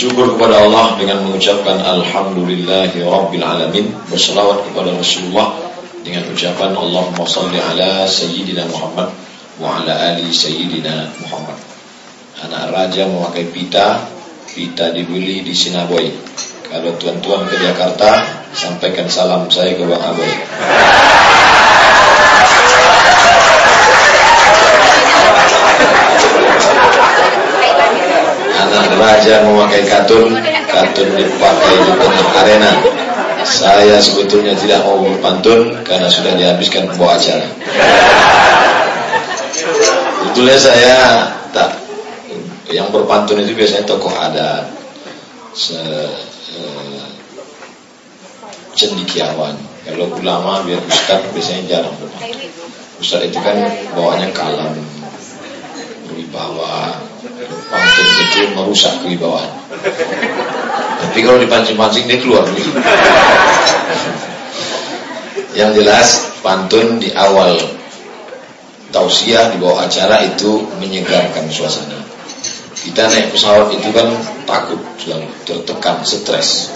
Bersyukur kepada Allah dengan mengucapkan Alhamdulillahi Rabbil Alamin Bersalawat kepada Rasulullah Dengan ucapan Allahumma salli ala Sayyidina Muhammad Wa ala ali Sayyidina Muhammad. Anak raja memakai pita Pita dibeli di Sinaboy Kalau tuan-tuan ke Jakarta Sampaikan salam saya ke Bang Aboy anak raja memakai katun katun dipakai di tengah arena. Saya sebetulnya tidak mau berpantun karena sudah dihabiskan pembawa acara. Sebetulnya saya tak yang berpantun itu biasanya tokoh adat. Se, eh, cendikiawan. Kalau ulama biar ustad biasanya jarang berpantun. Ustad itu kan bawanya kalam berwibawa pantun itu merusak kewibawaan. Tapi kalau dipancing-pancing dia keluar gitu. Yang jelas pantun di awal tausiah di bawah acara itu menyegarkan suasana. Kita naik pesawat itu kan takut selalu tertekan, stres,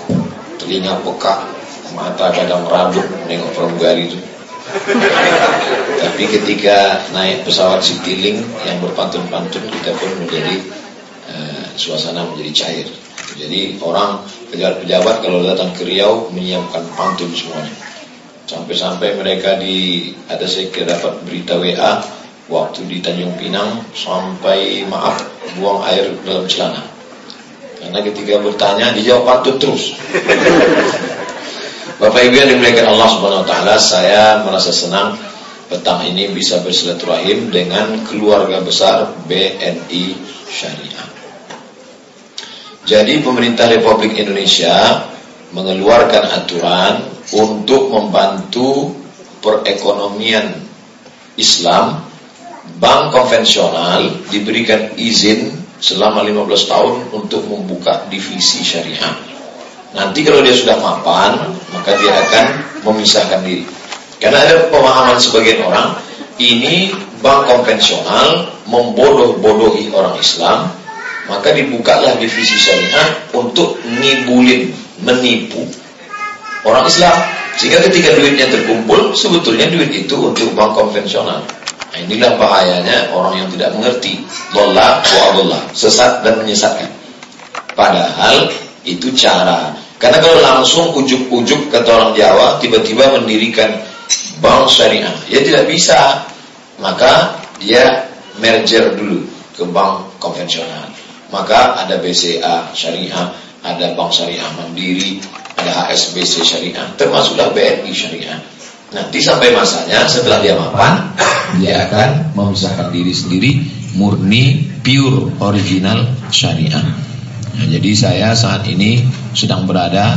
telinga peka, mata kadang rabun nengok pramugari itu. Tapi ketika naik pesawat Citylink yang berpantun-pantun kita pun menjadi uh, suasana menjadi cair. Jadi orang pejabat-pejabat kalau datang ke Riau menyiapkan pantun semuanya. Sampai-sampai mereka di ada saya kira dapat berita WA waktu di Tanjung Pinang sampai maaf buang air dalam celana. Karena ketika bertanya dijawab pantun terus. Bapak Ibu yang dimuliakan Allah Subhanahu wa taala, saya merasa senang petang ini bisa bersilaturahim dengan keluarga besar BNI Syariah. Jadi pemerintah Republik Indonesia mengeluarkan aturan untuk membantu perekonomian Islam bank konvensional diberikan izin selama 15 tahun untuk membuka divisi syariah. Nanti kalau dia sudah mapan, maka dia akan memisahkan diri. Karena ada pemahaman sebagian orang, ini bank konvensional membodoh-bodohi orang Islam, maka dibukalah divisi syariah untuk ngibulin, menipu orang Islam. Sehingga ketika duitnya terkumpul, sebetulnya duit itu untuk bank konvensional. Nah, inilah bahayanya orang yang tidak mengerti. Lola wa sesat dan menyesatkan. Padahal itu cara karena kalau langsung ujuk-ujuk kata orang Jawa tiba-tiba mendirikan bank syariah, ya tidak bisa. Maka dia merger dulu ke bank konvensional. Maka ada BCA syariah, ada bank syariah mandiri, ada HSBC syariah, termasuklah BNI syariah. Nanti sampai masanya setelah dia mapan, dia akan memisahkan diri sendiri murni pure original syariah. Nah, jadi saya saat ini sedang berada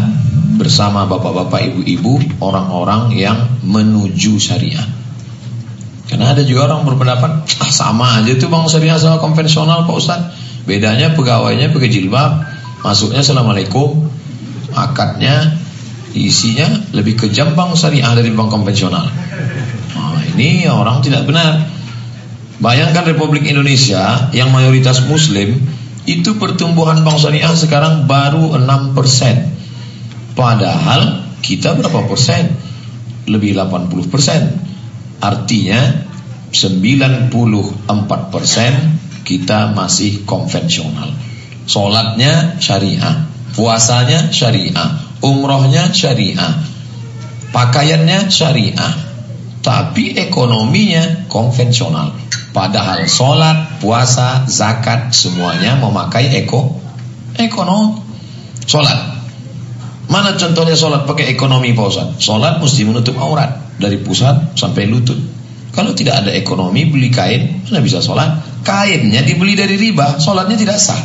bersama bapak-bapak ibu-ibu orang-orang yang menuju syariah. Karena ada juga orang berpendapat ah, sama aja tuh bang syariah sama konvensional Pak Ustaz. Bedanya pegawainya pakai jilbab, masuknya assalamualaikum, akadnya isinya lebih kejam bang syariah dari bang konvensional. Nah, ini orang tidak benar. Bayangkan Republik Indonesia yang mayoritas muslim itu pertumbuhan bank syariah sekarang baru 6%. Padahal kita berapa persen? Lebih 80 persen. Artinya 94 persen kita masih konvensional. Solatnya syariah, puasanya syariah, umrohnya syariah, pakaiannya syariah, tapi ekonominya konvensional. Padahal sholat, puasa, zakat semuanya memakai eko ekonomi. Sholat. Mana contohnya sholat pakai ekonomi Pak? Sholat mesti menutup aurat dari pusat sampai lutut. Kalau tidak ada ekonomi beli kain, mana bisa sholat? Kainnya dibeli dari riba, sholatnya tidak sah.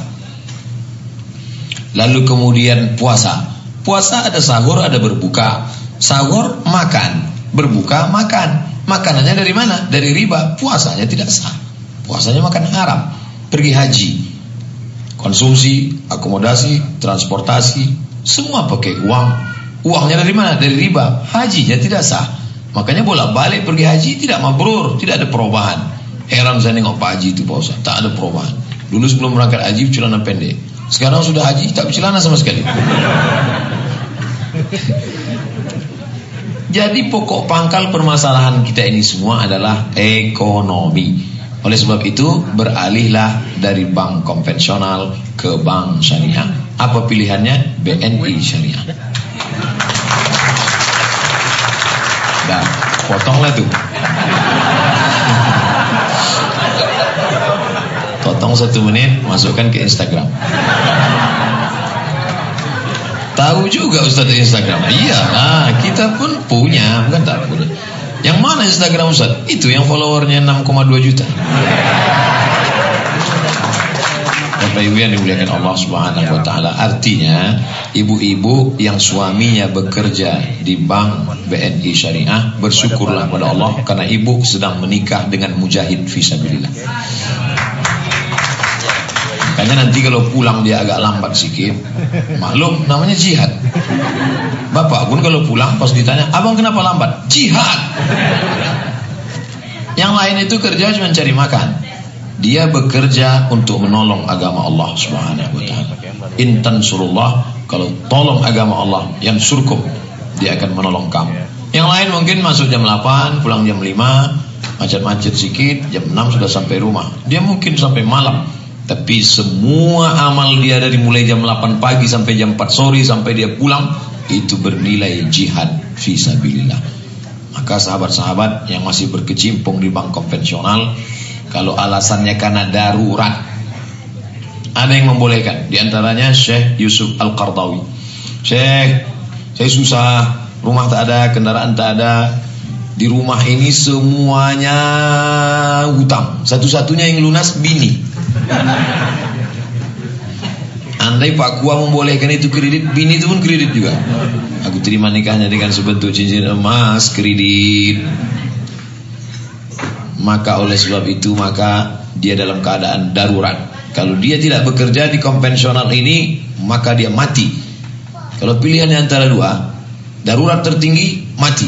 Lalu kemudian puasa. Puasa ada sahur, ada berbuka. Sahur makan, berbuka makan. Makanannya dari mana? Dari riba. Puasanya tidak sah. Puasanya makan haram. Pergi haji. Konsumsi, akomodasi, transportasi, semua pakai uang. Uangnya dari mana? Dari riba. Hajinya tidak sah. Makanya bolak-balik pergi haji tidak mabrur, tidak ada perubahan. Heran saya nengok Pak Haji itu Pak Ustaz, tak ada perubahan. Dulu sebelum berangkat haji celana pendek. Sekarang sudah haji tak bercelana sama sekali. Jadi pokok pangkal permasalahan kita ini semua adalah ekonomi. Oleh sebab itu beralihlah dari bank konvensional ke bank syariah. Apa pilihannya? BNI syariah. Dah, potonglah tuh. Potong satu menit, masukkan ke Instagram. Tahu juga Ustaz di Instagram. Iya, nah, kita pun punya, bukan tak punya. Yang mana Instagram Ustaz? Itu yang followernya 6,2 juta. Bapak Ibu yang dimuliakan Allah Subhanahu wa taala. Artinya, ibu-ibu yang suaminya bekerja di bank BNI Syariah, bersyukurlah pada Allah karena ibu sedang menikah dengan mujahid fisabilillah. Makanya nanti kalau pulang dia agak lambat sedikit, maklum namanya jihad. Bapak pun kalau pulang pas ditanya, abang kenapa lambat? Jihad. Yang lain itu kerja cuma cari makan. Dia bekerja untuk menolong agama Allah Subhanahu wa taala. Intan surullah kalau tolong agama Allah yang surkup dia akan menolong kamu. Yang lain mungkin masuk jam 8, pulang jam 5, macet-macet sedikit, jam 6 sudah sampai rumah. Dia mungkin sampai malam tapi semua amal dia dari mulai jam 8 pagi sampai jam 4 sore sampai dia pulang itu bernilai jihad fisabilillah. Maka sahabat-sahabat yang masih berkecimpung di bank konvensional kalau alasannya karena darurat ada yang membolehkan di antaranya Syekh Yusuf Al-Qardawi. Syekh, saya susah, rumah tak ada, kendaraan tak ada. Di rumah ini semuanya hutang. Satu-satunya yang lunas bini. Andai Pak Kua membolehkan itu kredit, bini itu pun kredit juga. Aku terima nikahnya dengan sebentuk cincin emas, kredit. Maka oleh sebab itu maka dia dalam keadaan darurat. Kalau dia tidak bekerja di konvensional ini, maka dia mati. Kalau pilihannya antara dua, darurat tertinggi mati,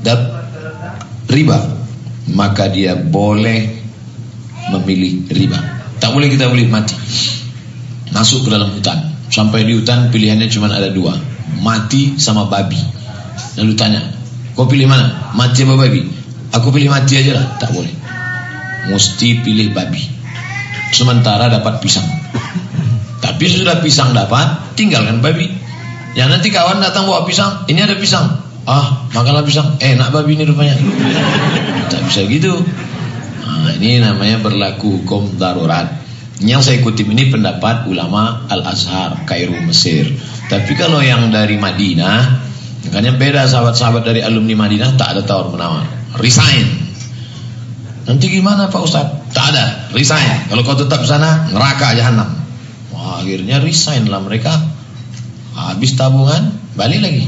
dan riba, maka dia boleh memilih riba. Tak boleh kita boleh mati. Masuk ke dalam hutan. Sampai di hutan pilihannya cuma ada dua. Mati sama babi. Lalu tanya, kau pilih mana? Mati apa babi? Aku pilih mati aja lah. Tak boleh. Mesti pilih babi. Sementara dapat pisang. Tapi sudah pisang dapat, tinggalkan babi. Ya nanti kawan datang bawa pisang. Ini ada pisang. Ah, makanlah pisang. Enak babi ini rupanya. Tak bisa gitu. Nah, ini namanya berlaku hukum darurat. Yang saya kutip ini pendapat ulama Al-Azhar, Kairo, Mesir. Tapi kalau yang dari Madinah, makanya beda sahabat-sahabat dari alumni Madinah tak ada tawar menawar. Resign. Nanti gimana Pak Ustaz? Tak ada, resign. Kalau kau tetap sana, neraka jahanam. Wah, akhirnya resign lah mereka. Habis tabungan, balik lagi.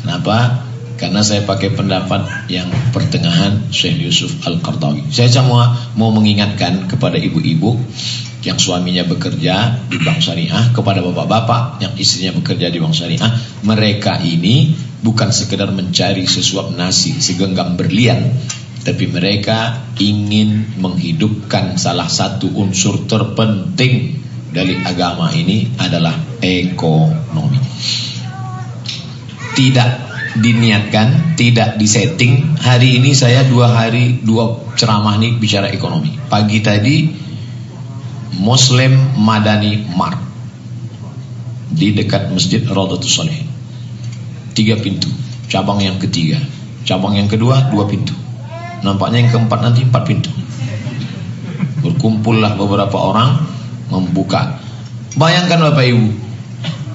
Kenapa? Karena saya pakai pendapat yang pertengahan Syekh Yusuf Al-Qardawi. Saya cuma mau mengingatkan kepada ibu-ibu yang suaminya bekerja di bank syariah, kepada bapak-bapak yang istrinya bekerja di bank syariah, mereka ini bukan sekedar mencari sesuap nasi, segenggam berlian, tapi mereka ingin menghidupkan salah satu unsur terpenting dari agama ini adalah ekonomi. Tidak diniatkan, tidak disetting. Hari ini saya dua hari dua ceramah nih bicara ekonomi. Pagi tadi Muslim Madani Mart di dekat Masjid Raudatul Saleh. Tiga pintu, cabang yang ketiga. Cabang yang kedua dua pintu. Nampaknya yang keempat nanti empat pintu. Berkumpullah beberapa orang membuka. Bayangkan Bapak Ibu,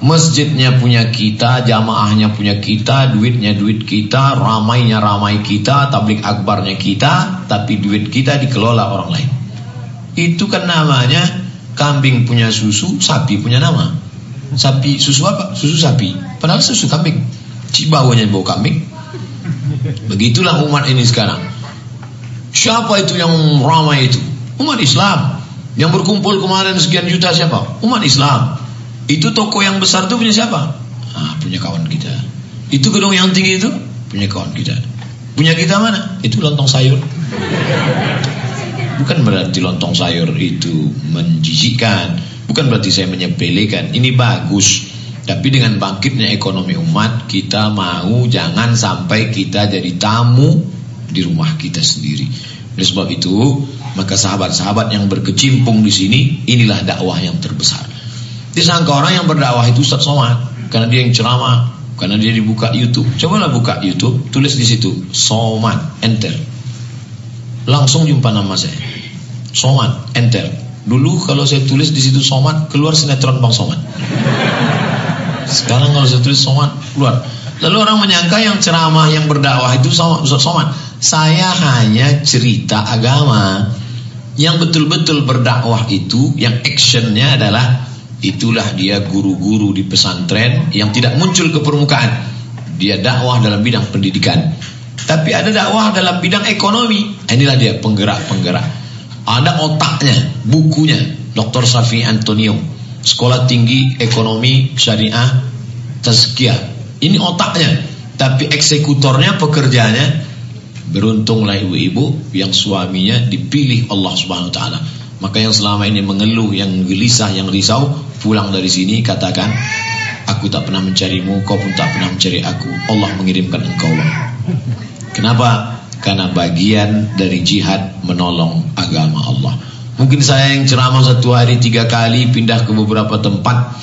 Masjidnya punya kita, jamaahnya punya kita, duitnya duit kita, ramainya ramai kita, tablik akbarnya kita, tapi duit kita dikelola orang lain. Itu kan namanya kambing punya susu, sapi punya nama. Sapi susu apa? Susu sapi. Padahal susu kambing. Cibawanya bau kambing. Begitulah umat ini sekarang. Siapa itu yang ramai itu? Umat Islam. Yang berkumpul kemarin sekian juta siapa? Umat Islam. Itu toko yang besar itu punya siapa? Ah, punya kawan kita. Itu gedung yang tinggi itu punya kawan kita. Punya kita mana? Itu lontong sayur. Bukan berarti lontong sayur itu menjijikkan. Bukan berarti saya menyepelekan, ini bagus. Tapi dengan bangkitnya ekonomi umat, kita mau jangan sampai kita jadi tamu di rumah kita sendiri. Oleh sebab itu, maka sahabat-sahabat yang berkecimpung di sini, inilah dakwah yang terbesar. Disangka orang yang berdakwah itu Ustaz Somad, karena dia yang ceramah, karena dia dibuka YouTube. Cobalah buka YouTube, tulis di situ Somad, enter. Langsung jumpa nama saya. Somad, enter. Dulu kalau saya tulis di situ Somad, keluar sinetron Bang Somad. Sekarang kalau saya tulis somat keluar. Lalu orang menyangka yang ceramah yang berdakwah itu somat. Saya hanya cerita agama. Yang betul-betul berdakwah itu yang actionnya adalah itulah dia guru-guru di pesantren yang tidak muncul ke permukaan. Dia dakwah dalam bidang pendidikan. Tapi ada dakwah dalam bidang ekonomi. Inilah dia penggerak-penggerak. Ada otaknya, bukunya Dr. Safi Antonio Sekolah tinggi ekonomi syariah tazkiyah. Ini otaknya. Tapi eksekutornya, pekerjanya beruntunglah ibu-ibu yang suaminya dipilih Allah Subhanahu taala. Maka yang selama ini mengeluh, yang gelisah, yang risau, pulang dari sini katakan, aku tak pernah mencarimu, kau pun tak pernah mencari aku. Allah mengirimkan engkau. Kenapa? Karena bagian dari jihad menolong agama Allah. Mungkin saya yang ceramah satu hari tiga kali pindah ke beberapa tempat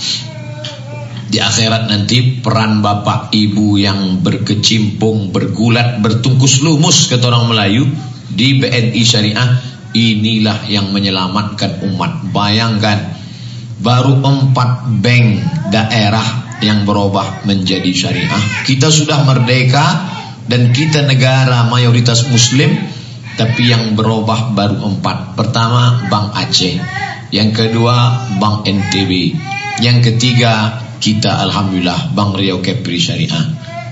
di akhirat nanti peran bapak ibu yang berkecimpung, bergulat, bertungkus lumus kata orang Melayu di BNI Syariah inilah yang menyelamatkan umat. Bayangkan baru empat bank daerah yang berubah menjadi syariah. Kita sudah merdeka dan kita negara mayoritas muslim tapi yang berubah baru empat. Pertama Bank Aceh, yang kedua Bank NTB, yang ketiga kita Alhamdulillah Bank Riau Kepri Syariah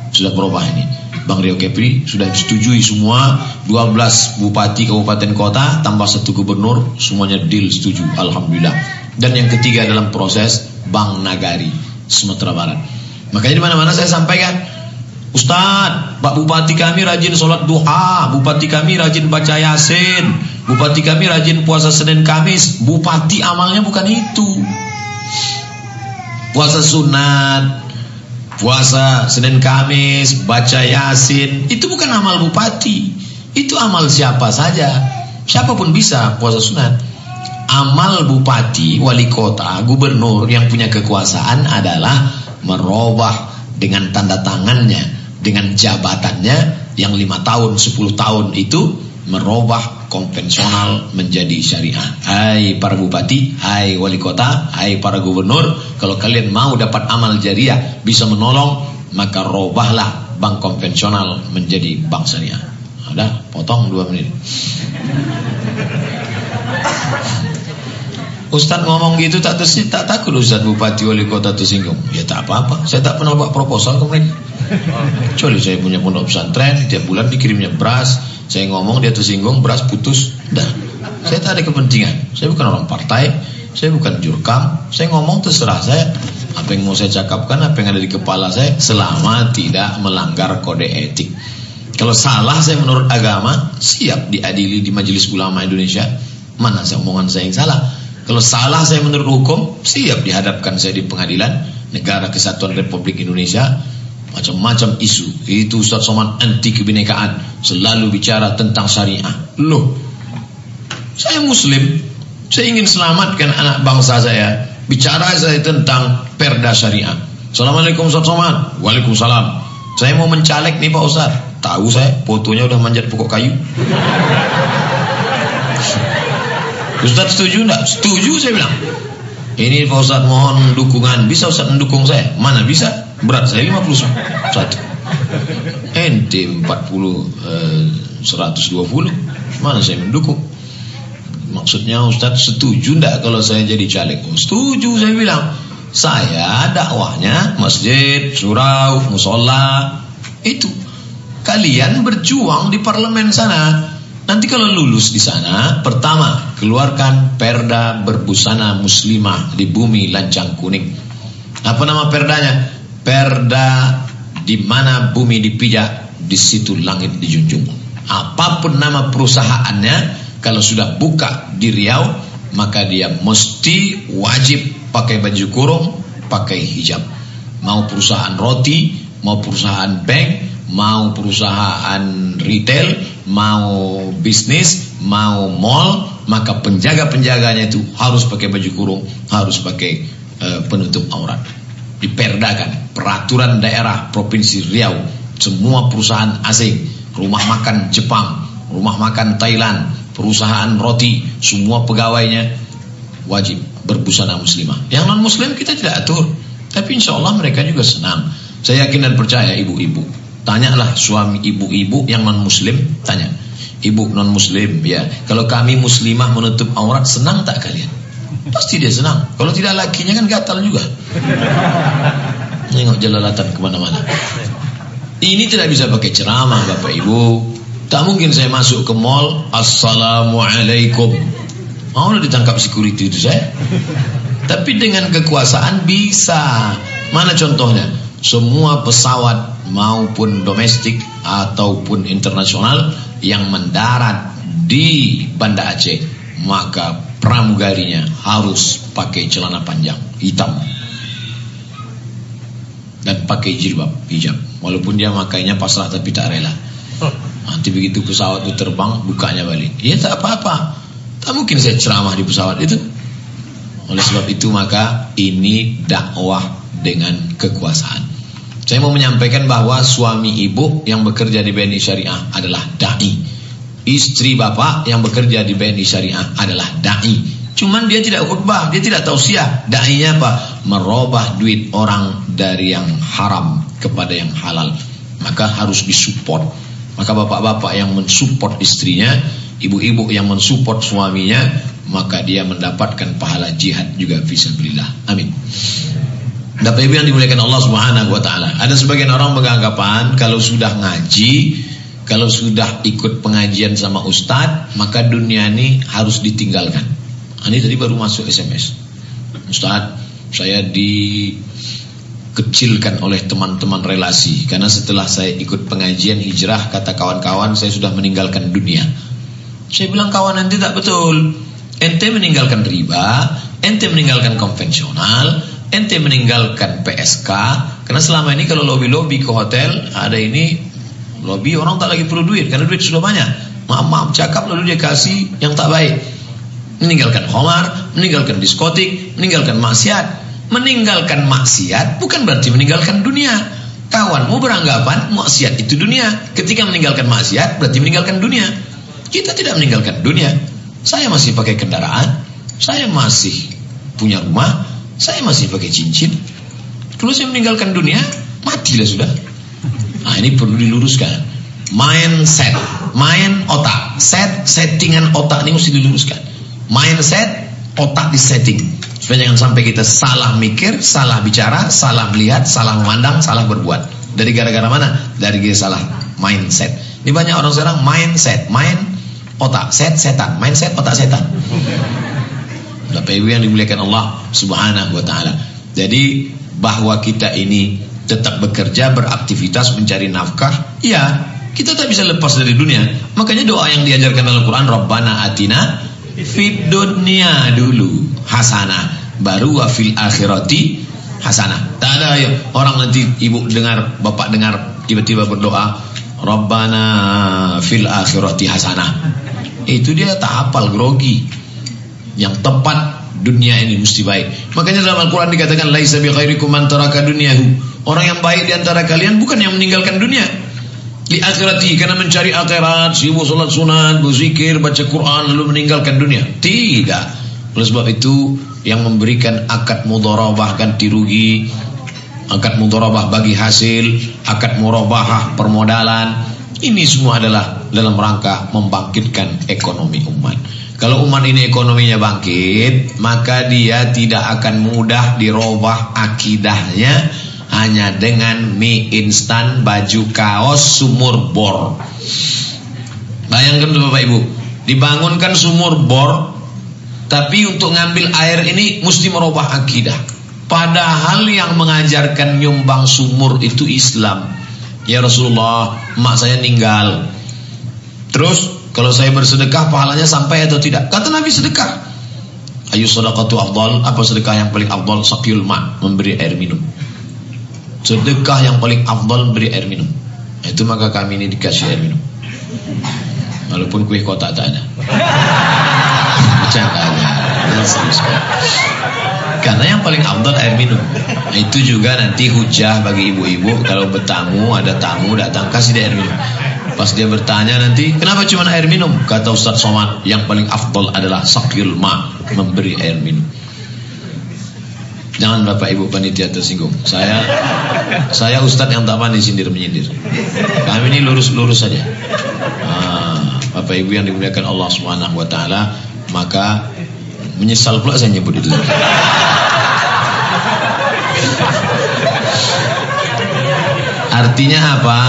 sudah berubah ini. Bank Riau Kepri sudah disetujui semua 12 bupati kabupaten kota tambah satu gubernur semuanya deal setuju Alhamdulillah. Dan yang ketiga dalam proses Bank Nagari Sumatera Barat. Makanya di mana-mana saya sampaikan Ustaz, Pak Bupati kami rajin sholat duha, Bupati kami rajin baca yasin, Bupati kami rajin puasa Senin Kamis. Bupati amalnya bukan itu. Puasa sunat, puasa Senin Kamis, baca yasin, itu bukan amal bupati. Itu amal siapa saja. Siapa pun bisa puasa sunat. Amal bupati, wali kota, gubernur yang punya kekuasaan adalah merubah dengan tanda tangannya dengan jabatannya yang lima tahun, sepuluh tahun itu merubah konvensional menjadi syariah. Hai para bupati, hai wali kota, hai para gubernur, kalau kalian mau dapat amal jariah bisa menolong, maka robahlah bank konvensional menjadi bank syariah. Ada, potong dua menit. Ustaz ngomong gitu tak tersi, tak takut Ustaz bupati wali kota tersinggung. Ya tak apa-apa. Saya tak pernah buat proposal ke mereka. Kecuali saya punya pondok pesantren, tiap bulan dikirimnya beras. Saya ngomong dia tersinggung, beras putus. Dah. Saya tak ada kepentingan. Saya bukan orang partai, saya bukan jurkam. Saya ngomong terserah saya. Apa yang mau saya cakapkan, apa yang ada di kepala saya, selama tidak melanggar kode etik. Kalau salah saya menurut agama, siap diadili di Majelis Ulama Indonesia. Mana saya omongan saya yang salah? Kalau salah saya menurut hukum, siap dihadapkan saya di pengadilan negara kesatuan Republik Indonesia. Macam-macam isu. Itu Ustaz Somad anti kebinekaan. Selalu bicara tentang syariah. Loh, saya muslim. Saya ingin selamatkan anak bangsa saya. Bicara saya tentang perda syariah. Assalamualaikum Ustaz Somad. Waalaikumsalam. Saya mau mencalek nih Pak Ustaz. Tahu saya, fotonya udah manjat pokok kayu. Ustaz setuju enggak? Setuju saya bilang. Ini Pak Ustaz mohon dukungan. Bisa Ustaz mendukung saya? Mana bisa? Berat saya 51. Ente 40 eh, 120. Mana saya mendukung? Maksudnya Ustaz setuju enggak kalau saya jadi caleg? Setuju saya bilang. Saya dakwahnya masjid, surau, musola. Itu. Kalian berjuang di parlemen sana. Nanti kalau lulus di sana, pertama keluarkan perda berbusana muslimah di bumi lancang kuning. Apa nama perdanya? Perda di mana bumi dipijak, di situ langit dijunjung. Apa pun nama perusahaannya, kalau sudah buka di Riau, maka dia mesti wajib pakai baju kurung, pakai hijab. Mau perusahaan roti, mau perusahaan bank, mau perusahaan retail, mau bisnis, mau mall, maka penjaga-penjaganya itu harus pakai baju kurung, harus pakai uh, penutup aurat. Diperdakan peraturan daerah Provinsi Riau, semua perusahaan asing, rumah makan Jepang, rumah makan Thailand, perusahaan roti, semua pegawainya wajib berbusana muslimah. Yang non muslim kita tidak atur, tapi insya Allah mereka juga senang. Saya yakin dan percaya ibu-ibu. Tanyalah suami ibu-ibu yang non muslim, tanya. Ibu non muslim, ya. Kalau kami muslimah menutup aurat, senang tak kalian? Pasti dia senang. Kalau tidak lakinya kan gatal juga. Nengok jelalatan ke mana-mana. Ini tidak bisa pakai ceramah Bapak Ibu. Tak mungkin saya masuk ke mall, Assalamualaikum. Mau oh, ditangkap security itu saya. Tapi dengan kekuasaan bisa. Mana contohnya? Semua pesawat maupun domestik ataupun internasional yang mendarat di Banda Aceh, maka pramugarinya harus pakai celana panjang hitam dan pakai jilbab hijab. Walaupun dia makainya pasrah tapi tak rela. Nanti begitu pesawat itu terbang, bukanya balik. Ya tak apa-apa. Tak mungkin saya ceramah di pesawat itu. Oleh sebab itu maka ini dakwah dengan kekuasaan. Saya mau menyampaikan bahwa suami ibu yang bekerja di BNI Syariah adalah dai. Istri bapak yang bekerja di BNI Syariah adalah dai. Cuman dia tidak khutbah, dia tidak tausiah. Dai-nya apa? Merubah duit orang dari yang haram kepada yang halal. Maka harus disupport. Maka bapak-bapak yang mensupport istrinya, ibu-ibu yang mensupport suaminya, maka dia mendapatkan pahala jihad juga fisabilillah. Amin. Bapak Ibu yang dimuliakan Allah Subhanahu wa taala. Ada sebagian orang beranggapan kalau sudah ngaji, kalau sudah ikut pengajian sama ustaz, maka dunia ini harus ditinggalkan. Ini tadi baru masuk SMS. Ustaz, saya dikecilkan oleh teman-teman relasi karena setelah saya ikut pengajian hijrah kata kawan-kawan saya sudah meninggalkan dunia. Saya bilang kawan nanti tak betul. Ente meninggalkan riba, ente meninggalkan konvensional, ente meninggalkan PSK karena selama ini kalau lobby-lobby ke hotel ada ini lobby orang tak lagi perlu duit karena duit sudah banyak. Maaf maaf cakap lalu dia kasih yang tak baik. Meninggalkan homar meninggalkan diskotik meninggalkan maksiat. Meninggalkan maksiat bukan berarti meninggalkan dunia. Kawanmu beranggapan maksiat itu dunia. Ketika meninggalkan maksiat berarti meninggalkan dunia. Kita tidak meninggalkan dunia. Saya masih pakai kendaraan. Saya masih punya rumah saya masih pakai cincin. Kalau saya meninggalkan dunia, matilah sudah. Nah ini perlu diluruskan. Mindset, mind otak, set settingan otak ini mesti diluruskan. Mindset, otak di setting. Supaya jangan sampai kita salah mikir, salah bicara, salah melihat, salah memandang, salah berbuat. Dari gara-gara mana? Dari gara salah mindset. Ini banyak orang sekarang mindset, mind otak, set setan, mindset otak setan. Bapak Ibu yang dimuliakan Allah Subhanahu wa taala. Jadi bahwa kita ini tetap bekerja, beraktivitas, mencari nafkah, ya, kita tak bisa lepas dari dunia. Makanya doa yang diajarkan dalam Quran, Rabbana atina fid dunya dulu hasanah, baru wa fil akhirati hasanah. Tak ada ya, orang nanti ibu dengar, bapak dengar tiba-tiba berdoa, Rabbana fil akhirati hasanah. Itu dia tak hafal grogi yang tepat dunia ini mesti baik. Makanya dalam Al-Quran dikatakan laisa bi khairikum man taraka dunyahu. Orang yang baik di antara kalian bukan yang meninggalkan dunia. Di akhirati karena mencari akhirat, sibuk salat sunat, berzikir, baca Quran lalu meninggalkan dunia. Tidak. Oleh sebab itu yang memberikan akad mudharabah ganti rugi, akad mudharabah bagi hasil, akad murabahah permodalan, ini semua adalah dalam rangka membangkitkan ekonomi umat. Kalau umat ini ekonominya bangkit, maka dia tidak akan mudah dirubah akidahnya hanya dengan mie instan, baju kaos, sumur bor. Bayangkan Bapak Ibu, dibangunkan sumur bor, tapi untuk ngambil air ini mesti merubah akidah. Padahal yang mengajarkan nyumbang sumur itu Islam. Ya Rasulullah, mak saya meninggal. Terus kalau saya bersedekah pahalanya sampai atau tidak? Kata Nabi sedekah. Ayu sedekatu afdal, apa sedekah yang paling afdal? Sakil ma, memberi air minum. Sedekah yang paling afdal memberi air minum. Itu maka kami ini dikasih air minum. Walaupun kuih kotak tak ada. Karena yang paling afdal air minum. Itu juga nanti hujah bagi ibu-ibu kalau bertamu ada tamu datang kasih dia air minum. Pas dia bertanya nanti, kenapa cuma air minum? Kata Ustaz Somad, yang paling afdal adalah sakil ma, memberi air minum. Jangan Bapak Ibu panitia tersinggung. Saya saya Ustadz yang tak pandai sindir menyindir. Kami ini lurus-lurus saja. Ah, Bapak Ibu yang dimuliakan Allah Subhanahu wa taala, maka menyesal pula saya nyebut itu. Artinya apa?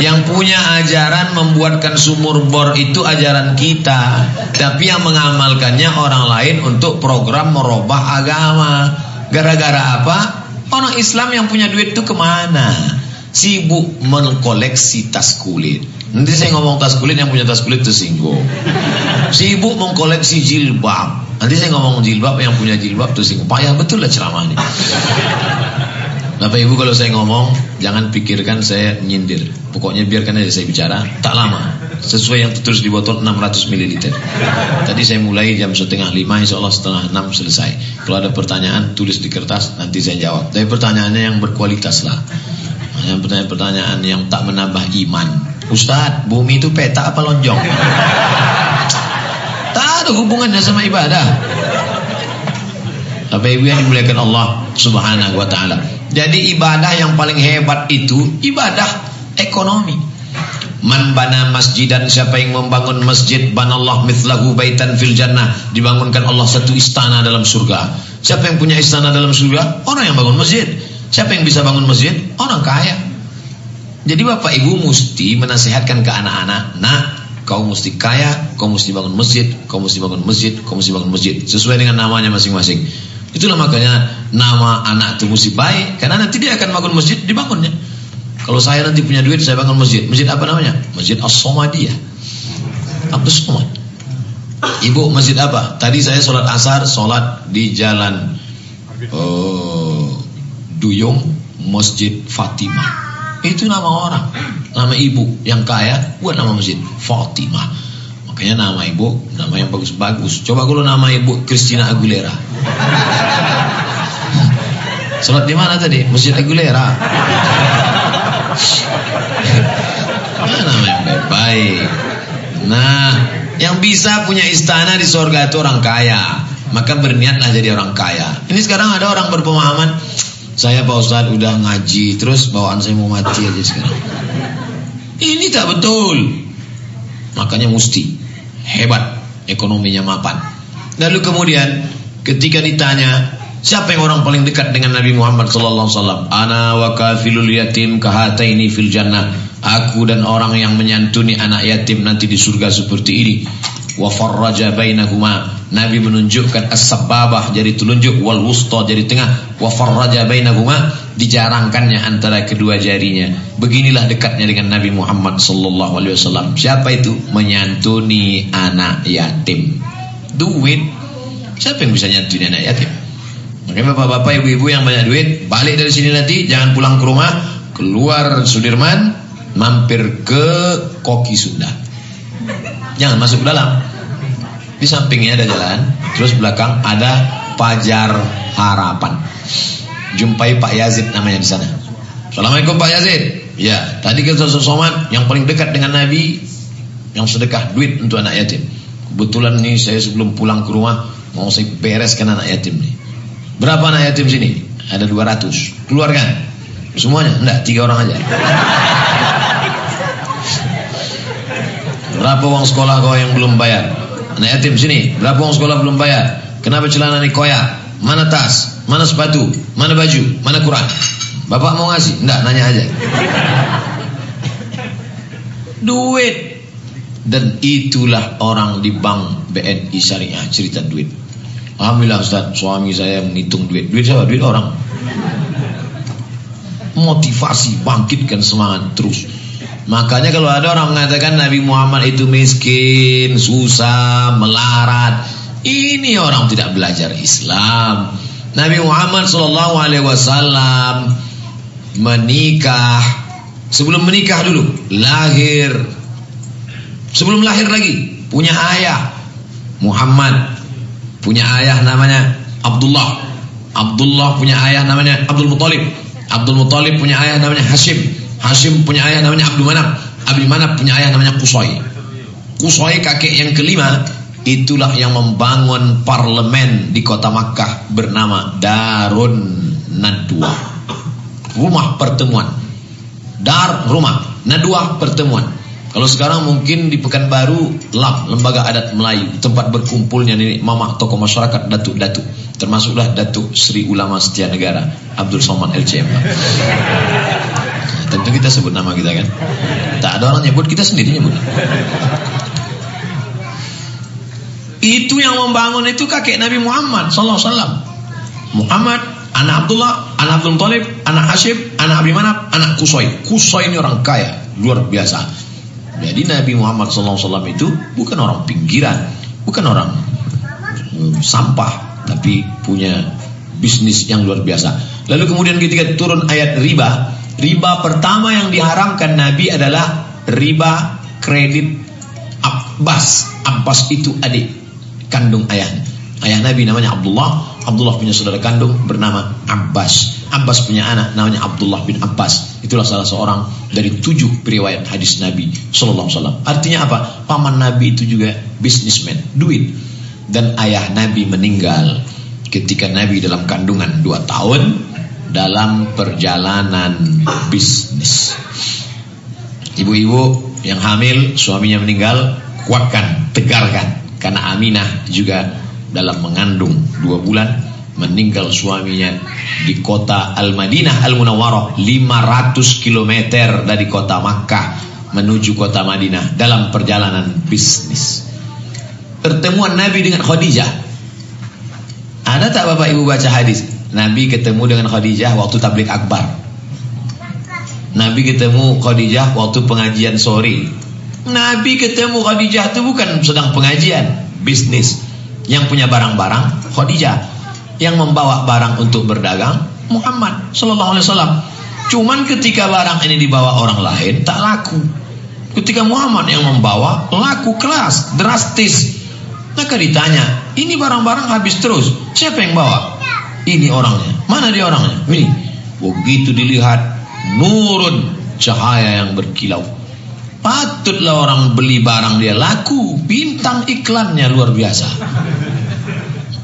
Yang punya ajaran membuatkan sumur bor itu ajaran kita. Tapi yang mengamalkannya orang lain untuk program merubah agama. Gara-gara apa? Orang Islam yang punya duit itu ke mana? Sibuk mengkoleksi tas kulit. Nanti saya ngomong tas kulit yang punya tas kulit tersinggung Sibuk mengkoleksi jilbab. Nanti saya ngomong jilbab yang punya jilbab tersinggung Payah betul lah ceramahnya Bapak Ibu kalau saya ngomong jangan pikirkan saya nyindir. Pokoknya biarkan aja saya bicara. Tak lama. Sesuai yang tertulis di botol 600 ml. Tadi saya mulai jam setengah lima, insya Allah setengah enam selesai. Kalau ada pertanyaan tulis di kertas nanti saya jawab. Tapi pertanyaannya yang berkualitas lah. Yang pertanyaan-pertanyaan yang tak menambah iman. Ustadz, bumi itu peta apa lonjong? Tak ada hubungannya sama ibadah. Bapak Ibu yang dimuliakan Allah Subhanahu wa taala. Jadi ibadah yang paling hebat itu ibadah ekonomi. Man bana masjidan siapa yang membangun masjid banallah mithlahu baitan fil jannah dibangunkan Allah satu istana dalam surga. Siapa yang punya istana dalam surga? Orang yang bangun masjid. Siapa yang bisa bangun masjid? Orang kaya. Jadi Bapak Ibu mesti menasihatkan ke anak-anak, "Nak, kau mesti kaya, kau mesti bangun masjid, kau mesti bangun masjid, kau mesti bangun masjid." Sesuai dengan namanya masing-masing. Itulah makanya nama anak itu mesti baik karena nanti dia akan bangun masjid dibangunnya. Kalau saya nanti punya duit saya bangun masjid. Masjid apa namanya? Masjid As-Somadiyah. Abdus Somad. Ibu masjid apa? Tadi saya sholat asar, sholat di jalan uh, Duyung Masjid Fatimah. Itu nama orang, nama ibu yang kaya buat nama masjid Fatimah. Makanya nama ibu, nama yang bagus-bagus. Coba kalau nama ibu Christina Aguilera. Sholat di mana tadi? Masjid Aguilera. Mana nama yang baik-baik. Nah, yang bisa punya istana di surga itu orang kaya. Maka berniatlah jadi orang kaya. Ini sekarang ada orang berpemahaman, saya Pak Ustadz udah ngaji, terus bawaan saya mau mati aja sekarang. Ini tak betul. Makanya mesti hebat ekonominya mapan. Lalu kemudian ketika ditanya Siapa yang orang paling dekat dengan Nabi Muhammad sallallahu alaihi wasallam? Ana wa kafilul yatim kahataini fil jannah. Aku dan orang yang menyantuni anak yatim nanti di surga seperti ini. Wa farraja bainahuma. Nabi menunjukkan as-sababah jari telunjuk wal wusta jari tengah. Wa farraja bainahuma dijarangkannya antara kedua jarinya. Beginilah dekatnya dengan Nabi Muhammad sallallahu alaihi wasallam. Siapa itu? Menyantuni anak yatim. Duit. Siapa yang bisa nyantuni anak yatim? Makanya bapak-bapak, ibu-ibu yang banyak duit, balik dari sini nanti, jangan pulang ke rumah, keluar Sudirman, mampir ke Koki Sunda. Jangan masuk ke dalam. Di sampingnya ada jalan, terus belakang ada Pajar Harapan. Jumpai Pak Yazid namanya di sana. Assalamualaikum Pak Yazid. Ya, tadi kita somat yang paling dekat dengan Nabi yang sedekah duit untuk anak yatim. Kebetulan nih saya sebelum pulang ke rumah mau saya bereskan anak yatim nih. Berapa anak yatim sini? Ada 200. Keluarkan. Semuanya? Enggak, tiga orang aja. Berapa uang sekolah kau yang belum bayar? Anak yatim sini. Berapa uang sekolah belum bayar? Kenapa celana ini koyak? Mana tas? Mana sepatu? Mana baju? Mana Quran? Bapak mau ngasih? Enggak, nanya aja. Duit. Dan itulah orang di bank BNI Syariah cerita duit. Alhamdulillah Ustaz, suami saya menghitung duit. Duit siapa? Duit orang. Motivasi, bangkitkan semangat terus. Makanya kalau ada orang mengatakan Nabi Muhammad itu miskin, susah, melarat, Ini orang tidak belajar Islam. Nabi Muhammad wasallam menikah sebelum menikah dulu lahir sebelum lahir lagi punya ayah Muhammad punya ayah namanya Abdullah. Abdullah punya ayah namanya Abdul Muthalib. Abdul Muthalib punya ayah namanya Hashim. Hashim punya ayah namanya Abdul Manaf Abdul Manaf punya ayah namanya Qusay. Qusay kakek yang kelima itulah yang membangun parlemen di kota Makkah bernama Darun Nadwa. Rumah pertemuan. Dar rumah. Nadwa pertemuan kalau sekarang mungkin di Pekanbaru LAM lembaga adat Melayu tempat berkumpulnya nenek mama tokoh masyarakat datuk-datuk termasuklah Datuk Sri Ulama Setia Negara Abdul Somad LCM tentu kita sebut nama kita kan tak ada orang nyebut kita sendiri nyebut Itu yang membangun itu kakek Nabi Muhammad sallallahu alaihi wasallam. Muhammad, anak Abdullah, anak Abdul Talib, anak Hashim, anak Abi Manaf, anak Kusoi. Kusoi ini orang kaya, luar biasa. Jadi Nabi Muhammad wasallam itu bukan orang pinggiran, bukan orang hmm, sampah, tapi punya bisnis yang luar biasa. Lalu kemudian ketika turun ayat riba, riba pertama yang diharamkan Nabi adalah riba kredit Abbas. Abbas itu adik kandung ayahnya. Ayah Nabi namanya Abdullah, Abdullah punya saudara kandung bernama Abbas. Abbas punya anak namanya Abdullah bin Abbas. Itulah salah seorang dari tujuh periwayat hadis Nabi Sallallahu Alaihi Wasallam. Artinya apa? Paman Nabi itu juga bisnismen, duit. Dan ayah Nabi meninggal ketika Nabi dalam kandungan dua tahun dalam perjalanan bisnis. Ibu-ibu yang hamil, suaminya meninggal, kuatkan, tegarkan karena Aminah juga dalam mengandung dua bulan meninggal suaminya di kota Al-Madinah Al-Munawwarah 500 km dari kota Makkah menuju kota Madinah dalam perjalanan bisnis. Pertemuan Nabi dengan Khadijah. Ada tak Bapak Ibu baca hadis? Nabi ketemu dengan Khadijah waktu tablik akbar. Nabi ketemu Khadijah waktu pengajian sore. Nabi ketemu Khadijah itu bukan sedang pengajian, bisnis. Yang punya barang-barang Khadijah. Yang membawa barang untuk berdagang Muhammad sallallahu alaihi wasallam. Cuman ketika barang ini dibawa orang lain tak laku. Ketika Muhammad yang membawa laku kelas, drastis. Maka ditanya, ini barang-barang habis terus. Siapa yang bawa? Ini orangnya. Mana dia orangnya? Ini. Begitu dilihat nurun cahaya yang berkilau Patutlah orang beli barang dia laku, bintang iklannya luar biasa.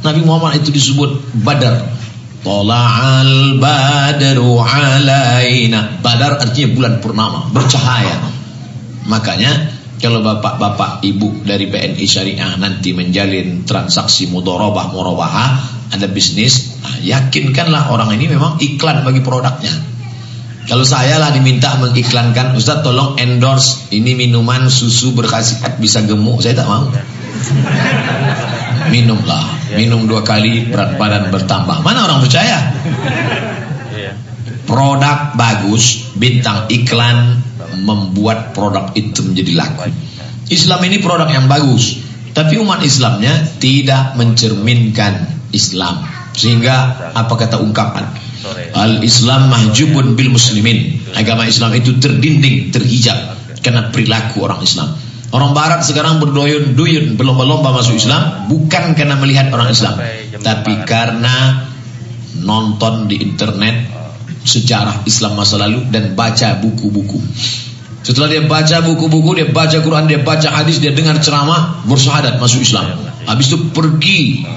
Nabi Muhammad itu disebut Badar. Tola'al badaru alaina. Badar artinya bulan purnama, bercahaya. Makanya kalau bapak-bapak ibu dari BNI Syariah nanti menjalin transaksi mudorobah murabahah, ada bisnis, nah, yakinkanlah orang ini memang iklan bagi produknya. Kalau saya lah diminta mengiklankan, Ustaz tolong endorse ini minuman susu berkhasiat bisa gemuk, saya tak mau. Minumlah, minum dua kali berat badan bertambah. Mana orang percaya? Produk bagus, bintang iklan membuat produk itu menjadi laku. Islam ini produk yang bagus, tapi umat Islamnya tidak mencerminkan Islam. Sehingga apa kata ungkapan? Al-Islam mahjubun bil muslimin. Agama Islam itu terdinding, terhijab karena perilaku orang Islam. Orang barat sekarang berduyun-duyun berlomba-lomba masuk Islam bukan karena melihat orang Islam, tapi karena nonton di internet sejarah Islam masa lalu dan baca buku-buku. Setelah dia baca buku-buku, dia baca Quran, dia baca hadis, dia dengar ceramah, bersyahadat masuk Islam. Habis itu pergi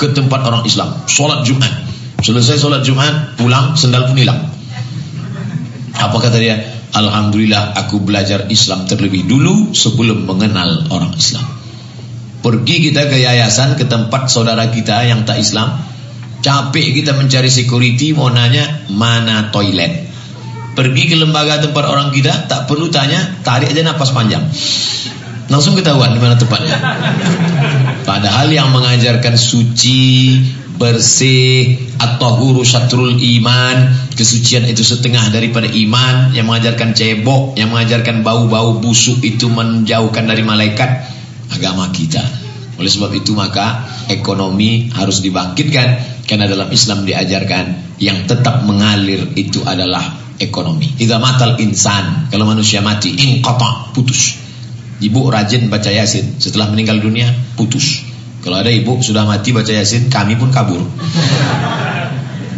ke tempat orang Islam, sholat Jumat. Selesai sholat Jumat, pulang, sendal pun hilang. Apa kata dia? Alhamdulillah aku belajar Islam terlebih dulu sebelum mengenal orang Islam. Pergi kita ke yayasan, ke tempat saudara kita yang tak Islam. Capek kita mencari security, mau nanya mana toilet. Pergi ke lembaga tempat orang kita, tak perlu tanya, tarik aja nafas panjang. Langsung ketahuan di mana tempatnya. Padahal yang mengajarkan suci, bersih atau guru syatrul iman kesucian itu setengah daripada iman yang mengajarkan cebok yang mengajarkan bau-bau busuk itu menjauhkan dari malaikat agama kita Oleh sebab itu maka ekonomi harus dibangkitkan karena dalam Islam diajarkan yang tetap mengalir itu adalah ekonomi. Idza matal insan, kalau manusia mati, inqata, putus. Ibu rajin baca Yasin, setelah meninggal dunia putus. Kalau ada ibu sudah mati baca Yasin, kami pun kabur.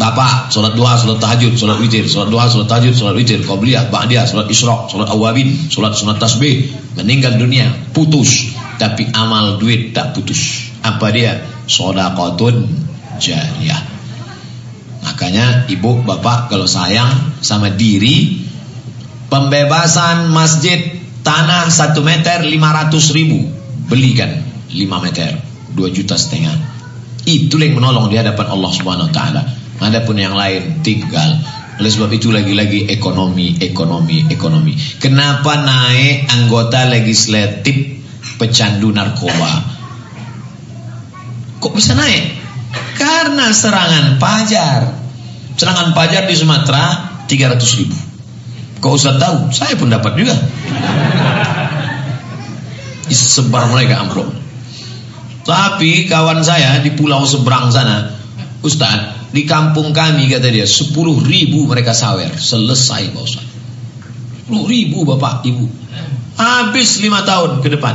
Bapak, sholat duha, sholat tahajud, sholat witir, sholat duha, sholat tahajud, sholat witir, qobliyah, ba'diyah, sholat isyraq, sholat awabin, sholat sunat tasbih, meninggal dunia, putus. Tapi amal duit tak putus. Apa dia? Sodakotun jariyah. Makanya ibu, bapak kalau sayang sama diri, pembebasan masjid tanah 1 meter 500 ribu. Belikan 5 meter, 2 juta setengah. Itu yang menolong di hadapan Allah Subhanahu wa taala. Adapun yang lain tinggal. Oleh sebab itu lagi-lagi ekonomi, ekonomi, ekonomi. Kenapa naik anggota legislatif pecandu narkoba? Kok bisa naik? Karena serangan pajar. Serangan pajar di Sumatera 300 ribu. Kok usah tahu? Saya pun dapat juga. Sebar mereka amplop. Tapi kawan saya di pulau seberang sana, Ustaz, di kampung kami kata dia 10 ribu mereka sawer. Selesai Pak Ustaz. 10 ribu Bapak Ibu. Habis 5 tahun ke depan.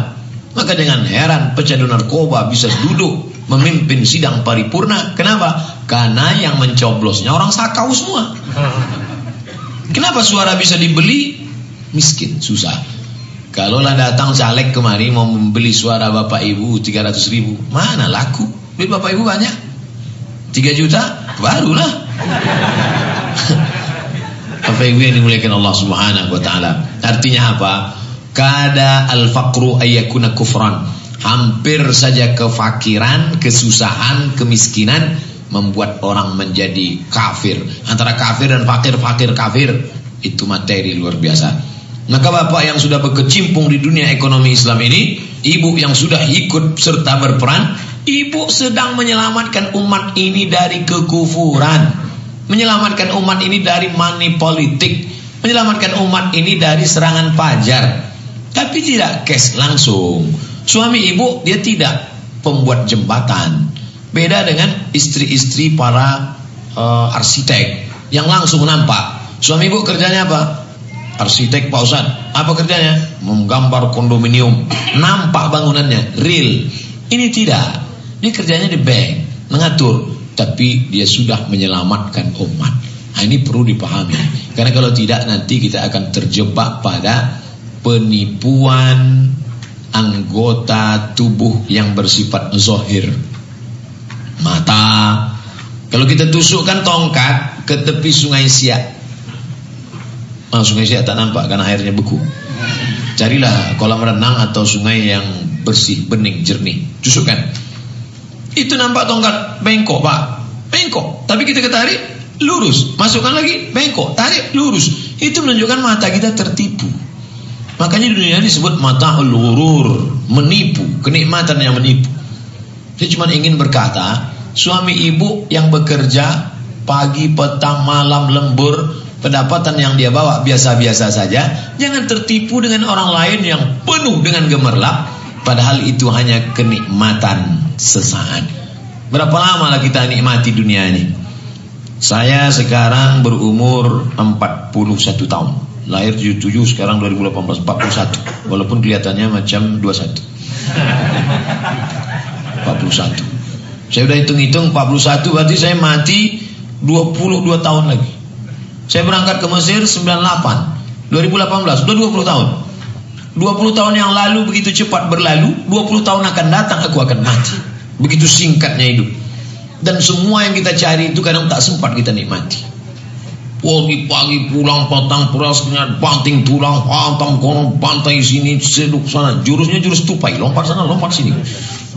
Maka dengan heran pecandu narkoba bisa duduk memimpin sidang paripurna. Kenapa? karena yang mencoblosnya orang sakau semua. Kenapa suara bisa dibeli? miskin, susah kalaulah datang caleg kemari mau membeli suara bapak ibu 300 ribu mana laku? Duit bapak ibu banyak. 3 juta barulah. Apa ibu yang dimuliakan Allah subhanahu wa ta'ala? Artinya apa? Kada al-faqru ayyakuna kufran. Hampir saja kefakiran kesusahan kemiskinan membuat orang menjadi kafir. Antara kafir dan fakir fakir kafir. Itu materi luar biasa maka bapak yang sudah berkecimpung di dunia ekonomi Islam ini ibu yang sudah ikut serta berperan Ibu sedang menyelamatkan umat ini dari kekufuran. Menyelamatkan umat ini dari money politik. Menyelamatkan umat ini dari serangan pajar. Tapi tidak cash langsung. Suami ibu dia tidak pembuat jembatan. Beda dengan istri-istri para uh, arsitek yang langsung nampak. Suami ibu kerjanya apa? Arsitek Pak Ustaz. Apa kerjanya? Menggambar kondominium. Nampak bangunannya, real. Ini tidak. Ini kerjanya di bank, mengatur, tapi dia sudah menyelamatkan umat. Nah, ini perlu dipahami. Karena kalau tidak nanti kita akan terjebak pada penipuan anggota tubuh yang bersifat zohir. Mata. Kalau kita tusukkan tongkat ke tepi sungai Siak. Oh, sungai Siak tak nampak karena airnya beku. Carilah kolam renang atau sungai yang bersih, bening, jernih. Tusukkan. Itu nampak tongkat. Bengkok pak. Bengkok. Tapi kita ketarik lurus. Masukkan lagi bengkok. Tarik lurus. Itu menunjukkan mata kita tertipu. Makanya dunia disebut mata lurur Menipu. Kenikmatan yang menipu. Saya cuma ingin berkata Suami ibu yang bekerja Pagi, petang, malam, lembur Pendapatan yang dia bawa biasa-biasa saja Jangan tertipu dengan orang lain yang penuh dengan gemerlap Padahal itu hanya kenikmatan sesaat. Berapa lama lah kita nikmati dunia ini? Saya sekarang berumur 41 tahun. Lahir 77 sekarang 2018 41. Walaupun kelihatannya macam 21. 41. Saya udah hitung-hitung 41 berarti saya mati 22 tahun lagi. Saya berangkat ke Mesir 98. 2018 udah 20 tahun. 20 tahun yang lalu begitu cepat berlalu 20 tahun akan datang aku akan mati. Begitu singkatnya hidup. Dan semua yang kita cari itu kadang tak sempat kita nikmati. Pagi-pagi pulang patang purasnya banting tulang hantam kono pantai sini seduk sana. Jurusnya jurus tupai lompat sana lompat sini.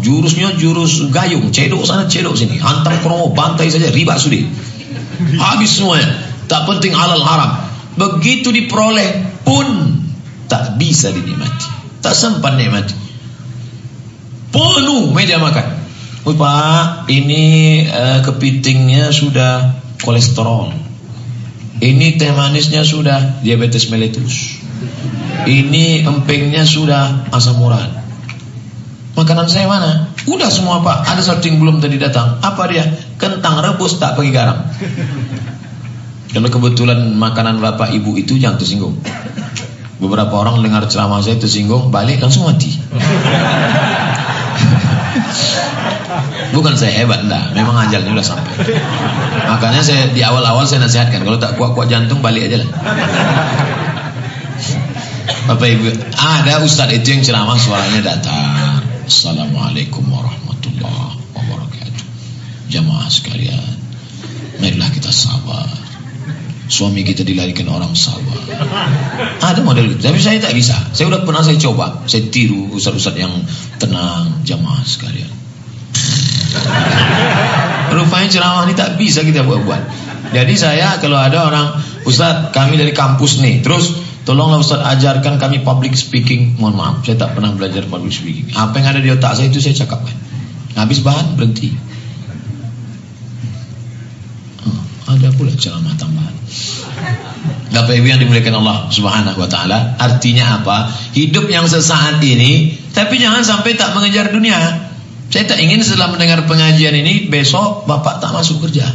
Jurusnya jurus gayung cedok sana cedok sini. Hantam kono bantai saja riba sudah habis semuanya tak penting halal haram begitu diperoleh pun tak bisa dinikmati tak sempat nikmati penuh meja makan oh, pak ini uh, kepitingnya sudah kolesterol ini teh manisnya sudah diabetes mellitus ini empingnya sudah asam urat maka makanan saya mana? Udah semua pak, ada yang belum tadi datang. Apa dia? Kentang rebus tak pakai garam. Kalau kebetulan makanan bapak ibu itu jangan tersinggung. Beberapa orang dengar ceramah saya tersinggung, balik langsung mati. Bukan saya hebat, enggak. Memang ajalnya sudah sampai. Makanya saya di awal-awal saya nasihatkan, kalau tak kuat-kuat jantung balik aja lah. Bapak Ibu, ada ustadz itu yang ceramah suaranya datar. Assalamualaikum warahmatullahi wabarakatuh. Jamaah sekalian, marilah kita sabar. Suami kita dilarikan orang sabar. Ada model itu, tapi saya tak bisa. Saya udah pernah saya coba, saya tiru ustadz-ustadz yang tenang, jamaah sekalian. Rupanya ceramah ini tak bisa kita buat-buat. Jadi saya kalau ada orang, Ustadz kami dari kampus nih, terus Tolonglah Ustaz ajarkan kami public speaking. Mohon maaf, saya tak pernah belajar public speaking. Apa yang ada di otak saya itu saya cakapkan. Habis bahan berhenti. Oh, ada pula ceramah tambahan. Bapak Ibu yang dimuliakan Allah Subhanahu wa taala, artinya apa? Hidup yang sesaat ini, tapi jangan sampai tak mengejar dunia. Saya tak ingin setelah mendengar pengajian ini besok Bapak tak masuk kerja.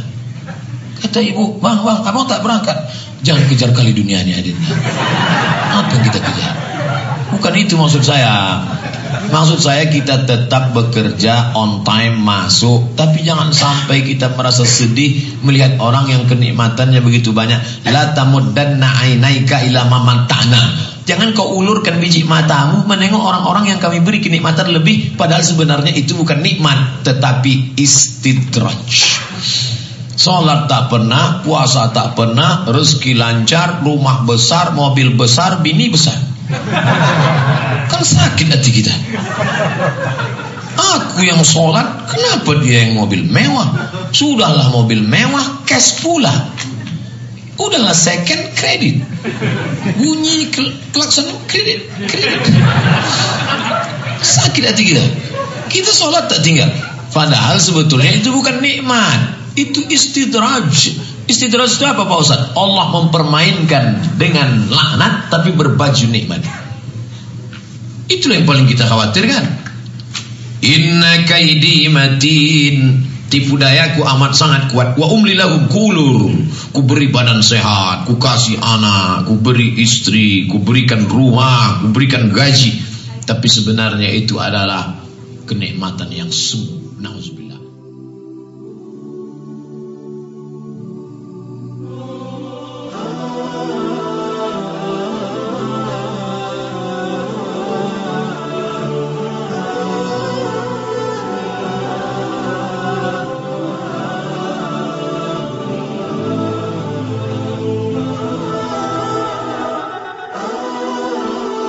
Kata ibu, bang, bang, abang tak berangkat. Jangan kejar kali dunia ini adit. Apa yang kita kejar? Bukan itu maksud saya. Maksud saya kita tetap bekerja on time masuk, tapi jangan sampai kita merasa sedih melihat orang yang kenikmatannya begitu banyak. La tamuddanna ila mamantana. Jangan kau ulurkan biji matamu menengok orang-orang yang kami beri kenikmatan lebih padahal sebenarnya itu bukan nikmat tetapi istidraj. Sholat tak pernah, puasa tak pernah, rezeki lancar, rumah besar, mobil besar, bini besar. Kan sakit hati kita. Aku yang sholat, kenapa dia yang mobil mewah? Sudahlah mobil mewah, cash pula. Udahlah second kredit. Bunyi klakson kredit, kredit. Sakit hati kita. Kita sholat tak tinggal. Padahal sebetulnya itu bukan nikmat. Itu istidraj. Istidraj itu apa Pak Ustaz? Allah mempermainkan dengan laknat tapi berbaju nikmat. Itulah yang paling kita khawatirkan. Inna kaidi matin. Tipu dayaku amat sangat kuat. Wa umlilahu kulur. Ku beri badan sehat, ku kasih anak, ku beri istri, ku berikan rumah, ku berikan gaji. Tapi sebenarnya itu adalah kenikmatan yang. Nauzubillah.